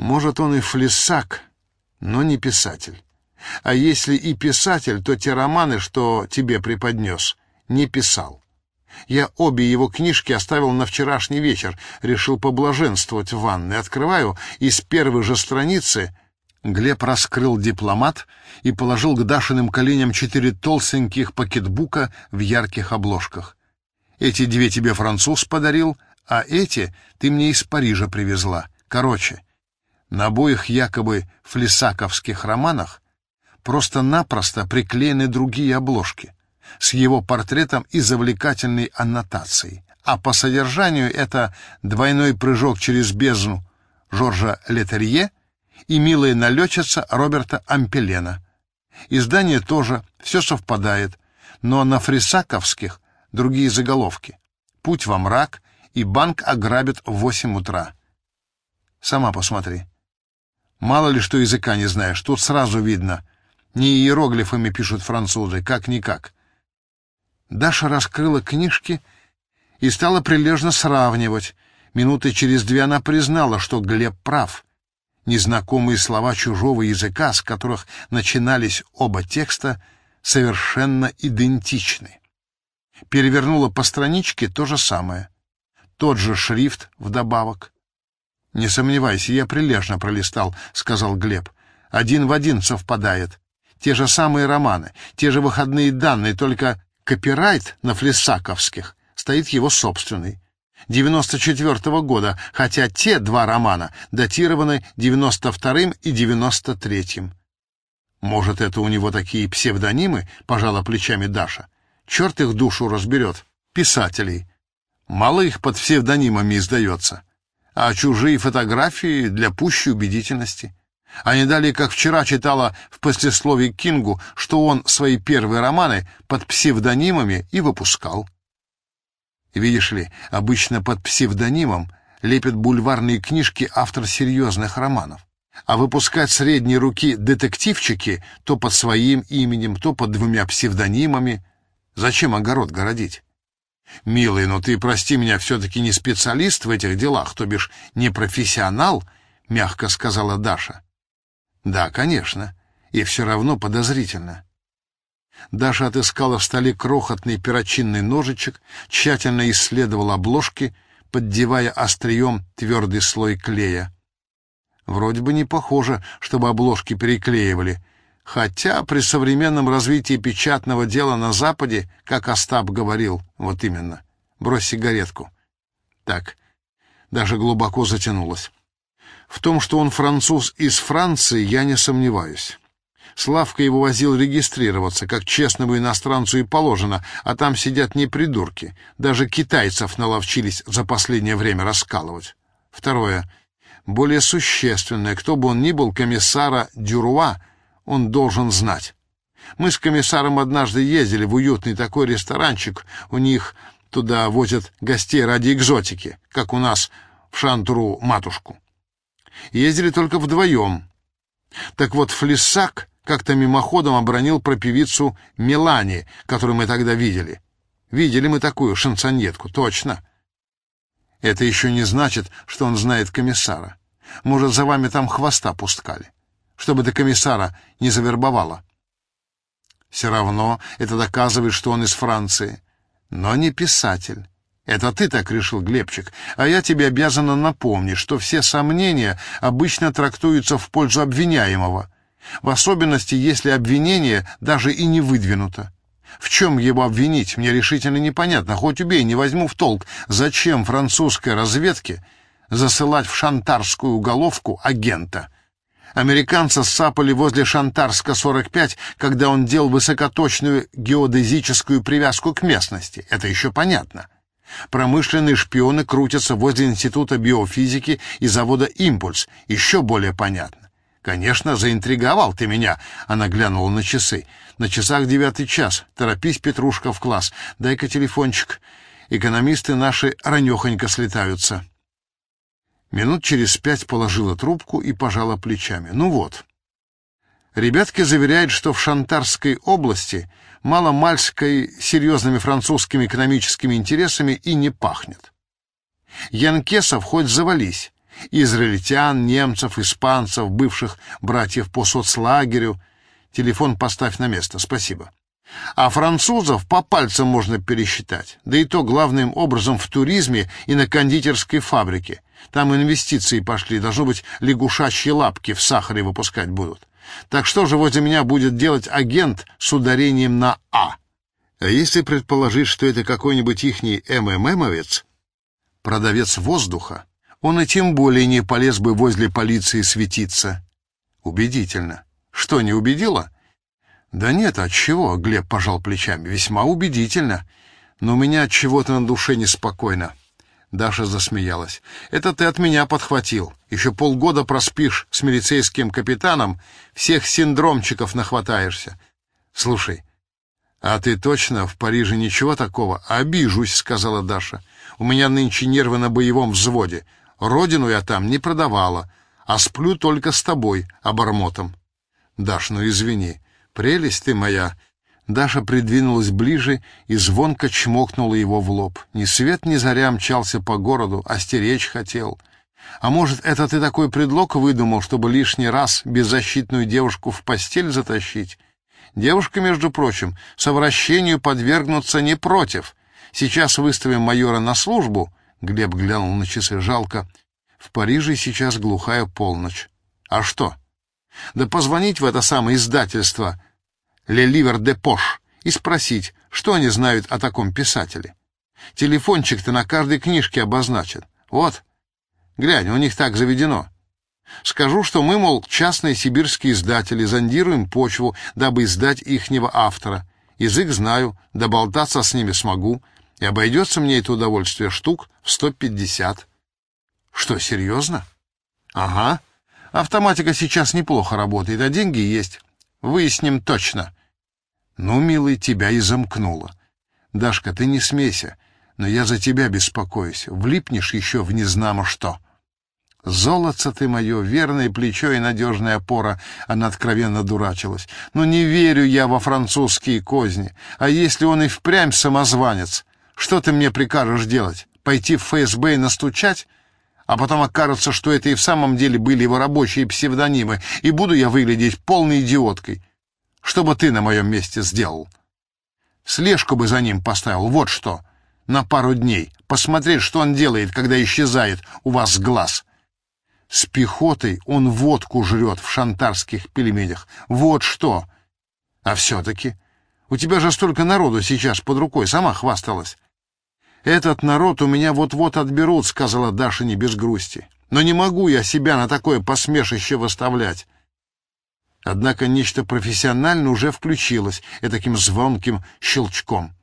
Может, он и флисак, но не писатель. А если и писатель, то те романы, что тебе преподнес, не писал. Я обе его книжки оставил на вчерашний вечер, решил поблаженствовать в ванной. Открываю, и с первой же страницы Глеб раскрыл дипломат и положил к Дашиным коленям четыре толстеньких пакетбука в ярких обложках. Эти две тебе француз подарил, а эти ты мне из Парижа привезла. Короче, на обоих якобы флисаковских романах просто-напросто приклеены другие обложки с его портретом и завлекательной аннотацией. А по содержанию это двойной прыжок через бездну Жоржа Летерье и милая налетчица Роберта Ампелена. Издание тоже, все совпадает, но на фрисаковских другие заголовки. «Путь во мрак» и «Банк ограбит в восемь утра». Сама посмотри. Мало ли что языка не знаешь, тут сразу видно. Не иероглифами пишут французы, как-никак. Даша раскрыла книжки и стала прилежно сравнивать. Минуты через две она признала, что Глеб прав. Незнакомые слова чужого языка, с которых начинались оба текста, совершенно идентичны. Перевернула по страничке то же самое. Тот же шрифт вдобавок. «Не сомневайся, я прилежно пролистал», — сказал Глеб. «Один в один совпадает. Те же самые романы, те же выходные данные, только копирайт на флисаковских стоит его собственный. 94-го года, хотя те два романа датированы 92-м и 93-м. Может, это у него такие псевдонимы, пожала плечами Даша. Черт их душу разберет. Писателей. Мало их под псевдонимами издается а чужие фотографии для пущей убедительности. А не далее, как вчера читала в послесловии Кингу, что он свои первые романы под псевдонимами и выпускал. Видишь ли, обычно под псевдонимом лепят бульварные книжки автор серьезных романов. А выпускать средней руки детективчики то под своим именем, то под двумя псевдонимами. Зачем огород городить? «Милый, но ты, прости меня, все-таки не специалист в этих делах, то бишь не профессионал», — мягко сказала Даша. «Да, конечно, и все равно подозрительно». Даша отыскала в столе крохотный перочинный ножичек, тщательно исследовала обложки, поддевая острием твердый слой клея. Вроде бы не похоже, чтобы обложки переклеивали, Хотя при современном развитии печатного дела на Западе, как Остап говорил, вот именно, брось сигаретку. Так, даже глубоко затянулась. В том, что он француз из Франции, я не сомневаюсь. Славка его возил регистрироваться, как честному иностранцу и положено, а там сидят не придурки. Даже китайцев наловчились за последнее время раскалывать. Второе. Более существенное, кто бы он ни был, комиссара Дюруа он должен знать. Мы с комиссаром однажды ездили в уютный такой ресторанчик. У них туда возят гостей ради экзотики, как у нас в Шантуру матушку. Ездили только вдвоем. Так вот, Флиссак как-то мимоходом обронил про певицу Мелани, которую мы тогда видели. Видели мы такую шансонетку, точно. Это еще не значит, что он знает комиссара. Может, за вами там хвоста пускали чтобы до комиссара не завербовала. Все равно это доказывает, что он из Франции. Но не писатель. Это ты так решил, Глебчик, а я тебе обязана напомнить, что все сомнения обычно трактуются в пользу обвиняемого, в особенности, если обвинение даже и не выдвинуто. В чем его обвинить, мне решительно непонятно, хоть убей, не возьму в толк, зачем французской разведке засылать в шантарскую уголовку агента — Американца сапали возле Шантарска-45, когда он делал высокоточную геодезическую привязку к местности. Это еще понятно. Промышленные шпионы крутятся возле Института биофизики и завода «Импульс». Еще более понятно. «Конечно, заинтриговал ты меня», — она глянула на часы. «На часах девятый час. Торопись, Петрушка, в класс. Дай-ка телефончик. Экономисты наши ранехонько слетаются». Минут через пять положила трубку и пожала плечами. Ну вот. Ребятки заверяют, что в Шантарской области маломальской серьезными французскими экономическими интересами и не пахнет. Янкесов хоть завались, Израильтян, немцев, испанцев, бывших братьев по соцлагерю. Телефон поставь на место, спасибо. А французов по пальцам можно пересчитать. Да и то главным образом в туризме и на кондитерской фабрике. Там инвестиции пошли, должно быть, лягушачьи лапки в сахаре выпускать будут. Так что же возле меня будет делать агент с ударением на «А»? А если предположить, что это какой-нибудь ихний МММовец, продавец воздуха, он и тем более не полез бы возле полиции светиться. Убедительно. Что, не убедило? Да нет, от чего? Глеб пожал плечами. Весьма убедительно. Но у меня от чего-то на душе неспокойно. Даша засмеялась. «Это ты от меня подхватил. Еще полгода проспишь с милицейским капитаном, всех синдромчиков нахватаешься. Слушай, а ты точно в Париже ничего такого? Обижусь», — сказала Даша. «У меня нынче нервы на боевом взводе. Родину я там не продавала, а сплю только с тобой, обормотом». «Даш, ну извини. Прелесть ты моя!» Даша придвинулась ближе и звонко чмокнула его в лоб. Ни свет ни заря мчался по городу, а стеречь хотел. А может, это ты такой предлог выдумал, чтобы лишний раз беззащитную девушку в постель затащить? Девушка, между прочим, совращению подвергнуться не против. Сейчас выставим майора на службу. Глеб глянул на часы жалко. В Париже сейчас глухая полночь. А что? Да позвонить в это самое издательство «Ле Ливер де Пош» и спросить, что они знают о таком писателе. Телефончик-то на каждой книжке обозначен. Вот, глянь, у них так заведено. Скажу, что мы, мол, частные сибирские издатели, зондируем почву, дабы издать ихнего автора. Язык знаю, доболтаться с ними смогу, и обойдется мне это удовольствие штук в сто пятьдесят. Что, серьезно? Ага. Автоматика сейчас неплохо работает, а деньги есть. Выясним точно. Ну, милый, тебя и замкнуло. Дашка, ты не смейся, но я за тебя беспокоюсь. Влипнешь еще в незнамо что. Золотце ты мое, верное плечо и надежная опора, она откровенно дурачилась. Но не верю я во французские козни. А если он и впрямь самозванец, что ты мне прикажешь делать? Пойти в ФСБ и настучать? а потом окажется, что это и в самом деле были его рабочие псевдонимы, и буду я выглядеть полной идиоткой. Что бы ты на моем месте сделал? Слежку бы за ним поставил, вот что, на пару дней, посмотреть, что он делает, когда исчезает у вас с глаз. С пехотой он водку жрет в шантарских пельменях. Вот что! А все-таки... У тебя же столько народу сейчас под рукой, сама хвасталась. «Этот народ у меня вот-вот отберут», — сказала Даша не без грусти. «Но не могу я себя на такое посмешище выставлять». Однако нечто профессиональное уже включилось таким звонким щелчком.